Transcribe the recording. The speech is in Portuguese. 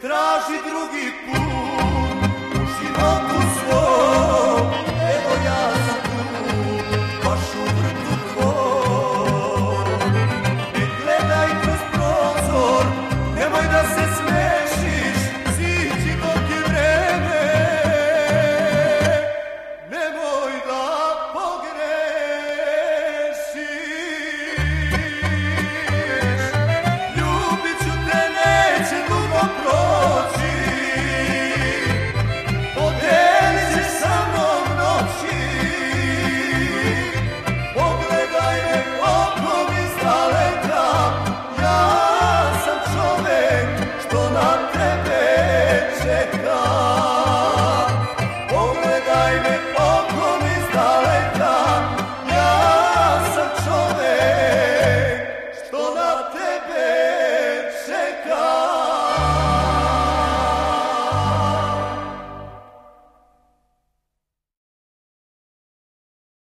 traži drugi put.